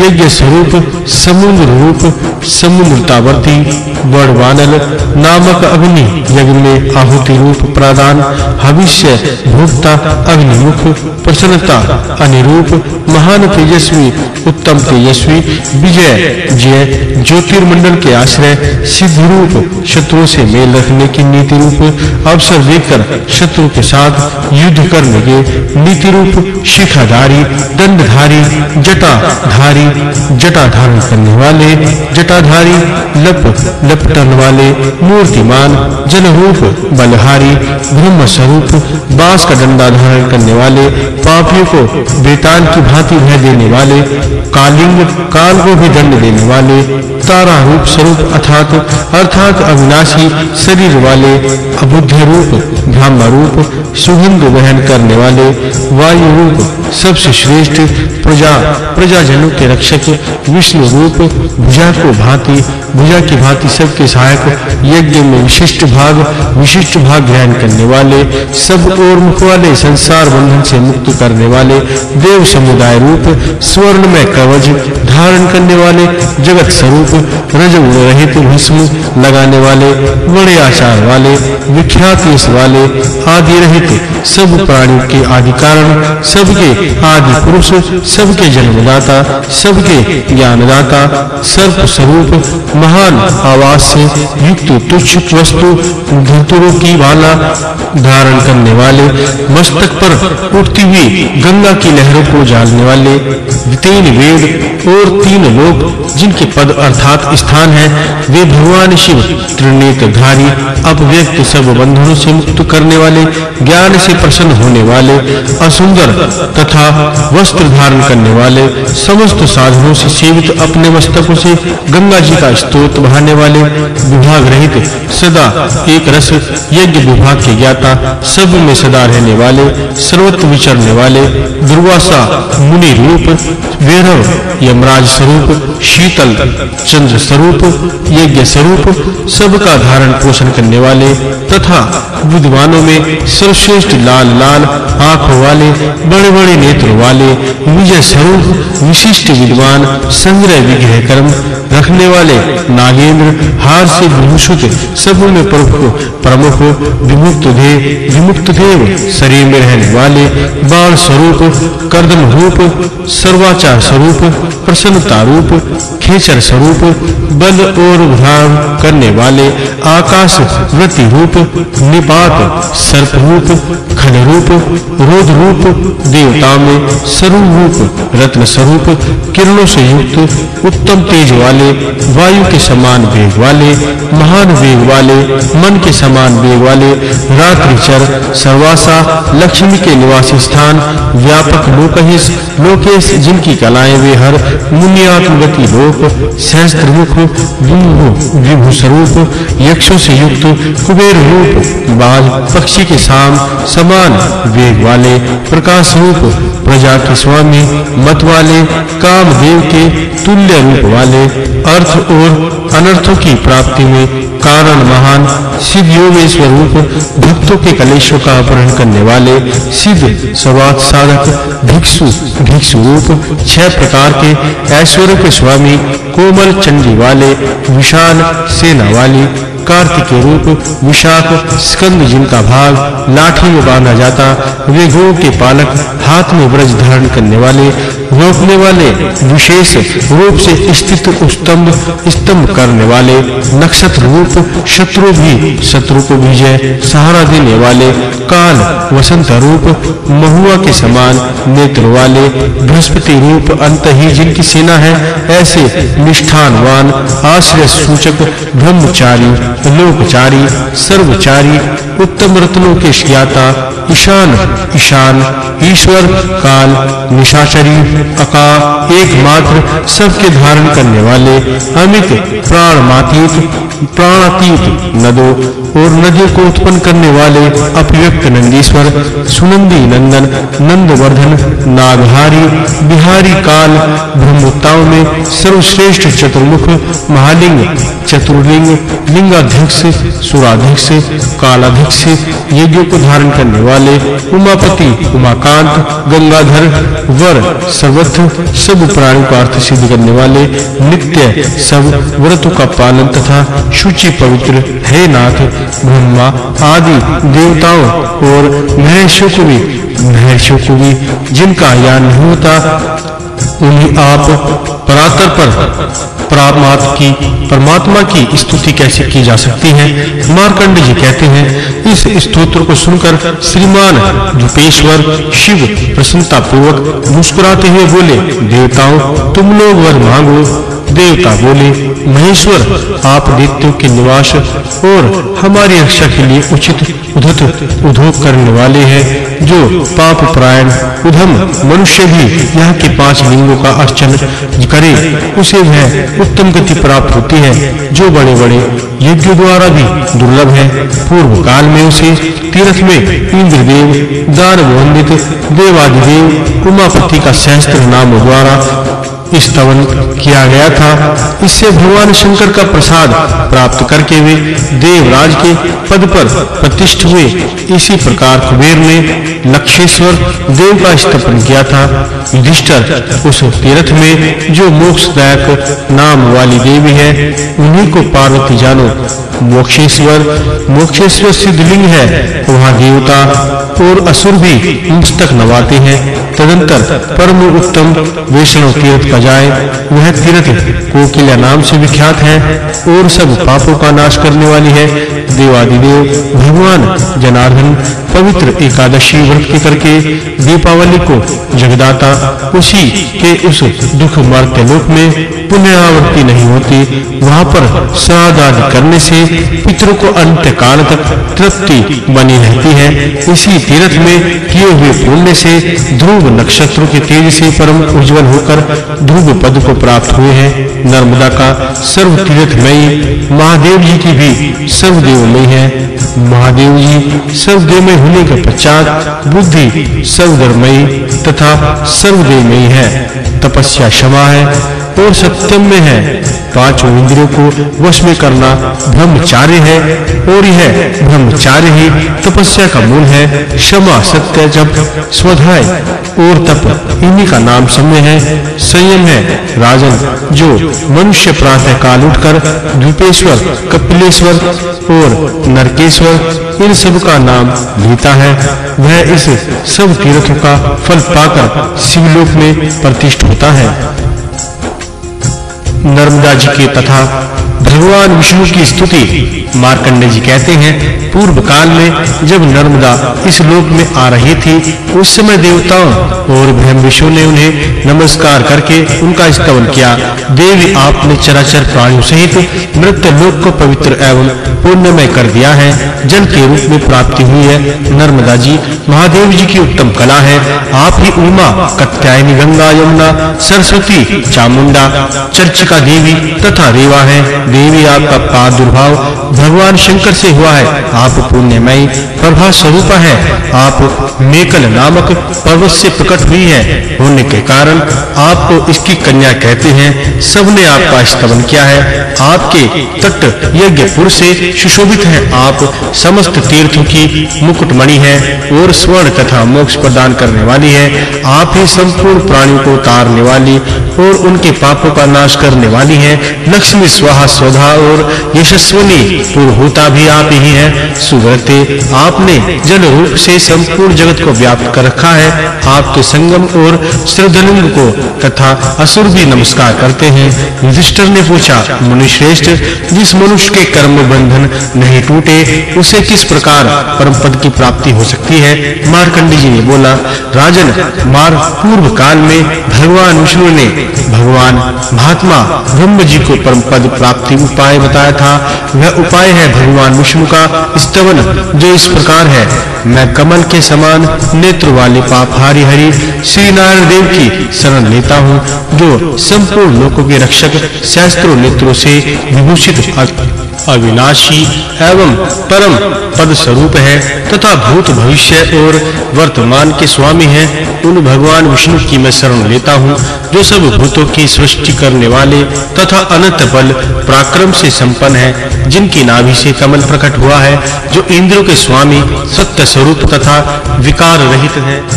यज्ञ स्वरूप समुद्र रूप समुद्रतावर्ती बड़वानल नामक अग्नि यज्ञ में आहुति रूप प्रदान भविष्य भोक्ता अग्निमुख प्रसन्नता अनिरूप, महान तेजस्वी, उत्तम तेजस्वी, विजय, जय, ज्योतिर्मंडल के आश्रय सिद्ध रूप शत्रु से मेल रखने की नीति रूप, अवसर देकर शत्रु के साथ युद्ध करने के नीति रूप, शिखाधारी, दंडधारी, जटाधारी जटा धारण करने वाले जटाधारी लप लपटन वाले, मूर्तिमान जलरूप बलहारी ब्रह्म स्वरूप बाँस का डंडा धारण करने वाले, पापियों को बेताल की भांति भय देने वाले, कालिंग, काल को भी दंड देने वाले तारा रूप स्वरूप अर्थात अर्थात अविनाशी शरीर वाले, अबुद्ध रूप ब्रह्म रूप सुगंध वहन करने वाले, वायु रूप, सबसे श्रेष्ठ प्रजा, प्रजाजनों के रक्षक विष्णु रूप, भुजा को भांति, भुजा की भांति सबके सहायक यज्ञ में विशिष्ट भाग विशिष्ट भाग ग्रहण करने वाले, सब और मुख वाले संसार बंधन से मुक्त करने वाले देव समुदाय रूप स्वर्ण में कवच धारण करने वाले जगत स्वरूप रजगुण रहित भस्म लगाने वाले, बड़े आचार वाले, विख्यात यश वाले, आदि रहित सब प्राणियों के आदि कारण, सबके आदि पुरुष, सबके जन्मदाता, सबके ज्ञानदाता सर्प स्वरूप महान आवास से युक्त तुच्छ वस्तु धतुरों की माला धारण करने वाले, मस्तक पर उठती हुई गंगा की लहरों को जालने वाले तीन वेद और तीन लोग, जिनके पद अर्थात स्थान है, वे भगवान शिव त्रिनेत्रधारी अपव्यक्त सब बंधनों से मुक्त करने वाले, ज्ञान से प्रसन्न होने वाले, असुंदर तथा वस्त्र धारण करने वाले, समस्त साधनों से सेवित अपने मस्तकों से गंगा जी का स्तोत्र बहाने वाले, विभाग रहित सदा एक रस यज्ञ विभाग के ज्ञाता, सब में सदा रहने वाले, सर्वत्र विचरने वाले, दुर्वासा मुनि रूप वैरव यमराज स्वरूप शीतल चंद्र स्वरूप यज्ञ स्वरूप सबका धारण पोषण करने वाले तथा विद्वानों में सर्वश्रेष्ठ लाल लाल आँखों वाले बड़े-बड़े नेत्र वाले विजय स्वरूप विशिष्ट विद्वान संग्रह विग्रह कर्म रखने वाले नागेंद्र हार से विभूषित सब में प्रमुख प्रमुख, विमुक्त देव विमुक्त देव शरीर में रहने वाले बाण स्वरूप, कर्दम रूप, सर्वाचार स्वरूप प्रसन्नता रूप खेचर स्वरूप, बल और भ्राम करने वाले आकाश वृत्ति रूप, निपात सर्प रूप खल रूप, रोध रूप, देवता में स्वरूप रूप, रत्न स्वरूप, किरणों से युक्त, उत्तम तेज वाले, वायु के समान वेग वाले, महान वेग वाले, मन के समान वेग वाले, रात्रिचर, सर्वासा, लक्ष्मी के निवास स्थान, व्यापक लोकहिस लोकेश जिनकी कलाएँ वे हर मुनियात्मगति लोक सहस्त्र मुख विभु स्वरूप, यक्षों से युक्त कुबेर रूप बाज पक्षी के साम समान वेग वाले प्रकाश रूप, प्रजा के स्वामी, मत वाले कामदेव के तुल्य रूप वाले अर्थ और अनर्थों की प्राप्ति में कारण महान सिद्ध योगेश्वर रूप, भक्तों के कलेशों का अपहरण करने वाले सिद्ध सवाद साधक, भिक्षु भिक्षु रूप, छह प्रकार के ऐश्वर्य के स्वामी कोमल चंडी वाले विशाल सेना वाली कार्तिक के रूप, विशाख स्कंद जिनका भाग, लाठी में बांधा जाता, वे गो के पालक, हाथ में ब्रज धारण करने वाले रोकने वाले, विशेष रूप से स्थित स्तंभ स्तंभ करने वाले, नक्षत्र रूप, शत्रु भी, शत्रु को विजय सहारा देने वाले, काल, वसंत रूप, महुआ के समान, नेत्र वाले, बृहस्पति रूप, अंत ही जिनकी सेना है, ऐसे निष्ठानवान आश्रय सूचक ब्रह्मचारी, लोकचारी, सर्वचारी, उत्तम रत्नों के ज्ञाता ईशान ईशान, ईश्वर, काल, निशाचरी, अका, एकमात्र, सबके धारण करने वाले, अमित, प्राणमातीत, प्राणातीत, नदों, और नदियों को उत्पन्न करने वाले अपव्यक्त नंदीश्वर, सुनंदी नंदन, नंदवर्धन, नागहारी, बिहारी काल ब्रह्मोत्ताओं में सर्वश्रेष्ठ चतुर्मुख महालिंग, चतुर्लिंग, लिंगाध्यक्ष, सुराध्यक्ष, कालाध्यक्ष, यज्ञों को धारण करने वाले उमापति, उमाकांत, गंगाधर, वर, सर्वत्र सब प्राणियों का अर्थ सिद्ध करने वाले नित्य सब व्रतों का पालन तथा शुचि पवित्र हे नाथ, ब्रह्मा आदि देवताओं और महेशों को भी, महर्षियों को भी जिनका ज्ञान नहीं होता उन्हीं आप परातर पर परमात्मा की परमात्मा की स्तुति कैसे की जा सकती है? मार्कंड जी कहते हैं, इस स्तोत्र को सुनकर श्रीमान रूपेश्वर शिव प्रसन्नता पूर्वक मुस्कुराते हुए बोले, देवताओं, तुम लोग वर मांगो। देवता बोले महेश्वर, आप दैत्यों के निवास और हमारी रक्षा के लिए उचित उद्धत उद्योग करने वाले हैं, जो पाप प्रायण, उधम मनुष्य भी यहाँ के पाँच लिंगों का अर्चन करे, उसे वह उत्तम गति प्राप्त होती है, जो बड़े-बड़े यज्ञ द्वारा भी दुर्लभ है। पूर्व काल में उसे तीर्थ में इंद्रदेव दान वंदित देवादिदेव, उमापति का सहस्त्र नाम द्वारा स्तवन किया गया था। इससे भगवान शंकर का प्रसाद प्राप्त करके वे देवराज के पद पर प्रतिष्ठित हुए। इसी प्रकार कुबेर ने लक्षेश्वर देव का स्थापन किया था। युधिष्ठिर उस तीर्थ में जो मोक्षदायक नाम वाली देवी है, उन्हीं को पार्वती जानो। मोक्षेश्वर मोक्षेश्वर सिद्धलिंग है। वहाँ देवता और असुर भी मस्तक नवाते हैं। तदंतर परम उत्तम वैष्णव तीर्थ का जाए वह तीर्थ कोकिला नाम से विख्यात है और सब पापों का नाश करने वाली है। देवादिदेव, भगवान जनार्दन, पवित्र एकादशी व्रत के करके दीपावली को जगदाता उसी के उस दुख मर्त्य लोक में पुण्यावृत्ति नहीं होती। वहाँ पर श्राद्ध करने से पितरों को अंत काल तक तृप्ति बनी रहती है। इसी तीर्थ में किए हुए पुण्य से ध्रुव नक्षत्रों के तेज से परम उज्जवल होकर ध्रुव पद को प्राप्त हुए हैं। नर्मदा का सर्व तीर्थमयी महादेव जी की भी सर्वदेवमयी है। महादेव जी सर्वदेवमय होने के पश्चात बुद्धि सर्वधर्मयी तथा सर्वदेवमयी है। तपस्या क्षमा है। और सत्यम में है। पाँचों इंद्रियों को वश में करना ब्रह्मचार्य है। और यह ब्रह्मचार्य ही तपस्या का मूल है। क्षमा सत्य जब स्वधाय और तप इन्हीं का नाम समय है। संयम है राजन, जो मनुष्य प्रातः काल उठकर द्वीपेश्वर, कपिलेश्वर और नरकेश्वर, इन सब का नाम लेता है। वह इस सब तीर्थों का फल पाकर शिवलोक में प्रतिष्ठित होता है। नर्मदा जी के तथा भगवान विष्णु की स्तुति मार्कंडे जी कहते हैं पूर्व काल में जब नर्मदा इस लोक में आ रही थी, उस समय देवताओं और ब्रह्म विष्णु ने उन्हें नमस्कार करके उनका स्तवन किया। देवी आपने चराचर प्राणियों सहित मृत लोक को पवित्र एवं पुण्यमय कर दिया है। जल के रूप में प्राप्ति हुई है। नर्मदा जी, महादेव जी की उत्तम कला है। आप ही उमा, कत्यायनी गंगा, यमुना, सरस्वती, चामुंडा, चर्चिका देवी तथा रेवा है। देवी आपका प्रादुर्भाव भगवान शंकर से हुआ है। आप पुण्यमयी प्रभा स्वरूप है। आप मेकल नामक पर्वत से प्रकट हुई है। होने के कारण आपको इसकी कन्या कहते हैं। सबने आपका स्तवन किया है। आपके तट यज्ञ पुर से सुशोभित है। आप समस्त तीर्थों की मुकुटमणि है और स्वर्ण तथा मोक्ष प्रदान करने वाली है। आप ही संपूर्ण प्राणियों को तारने वाली और उनके पापों का नाश करने वाली है। लक्ष्मी, स्वाहा स्वधा और यशस्वनी पुरहुता भी आप ही हैं। सुव्रते, आपने जल रूप से संपूर्ण जगत को व्याप्त कर रखा है। आपके संगम और श्रद्धलिंग को तथा असुर भी नमस्कार करते हैं। युधिष्ठिर ने पूछा मुनि श्रेष्ठ जिस मनुष्य के कर्म बंधन नहीं टूटे, उसे किस प्रकार परम पद की प्राप्ति हो सकती है? मार्कंडी जी ने बोला, राजन मार पूर्व काल में भगवान विष्णु ने भगवान महात्मा ब्रह्म जी को परम पद प्राप्ति उपाय बताया था। वह उपाय है भगवान विष्णु का स्तवन जो इस प्रकार है। मैं कमल के समान नेत्र वाले पापहारी हरि श्री नारायण देव की शरण लेता हूँ, जो संपूर्ण लोकों के रक्षक सहस्त्रों नेत्रों से विभूषित अविनाशी एवं परम पद स्वरूप है तथा भूत भविष्य और वर्तमान के स्वामी हैं। उन भगवान विष्णु की मैं शरण लेता हूँ, जो सब भूतों की सृष्टि करने वाले तथा अनंत बल पराक्रम से संपन्न है, जिनकी नाभि से कमल प्रकट हुआ है, जो इंद्रियों के स्वामी सत्य स्वरूप तथा विकार रहित है।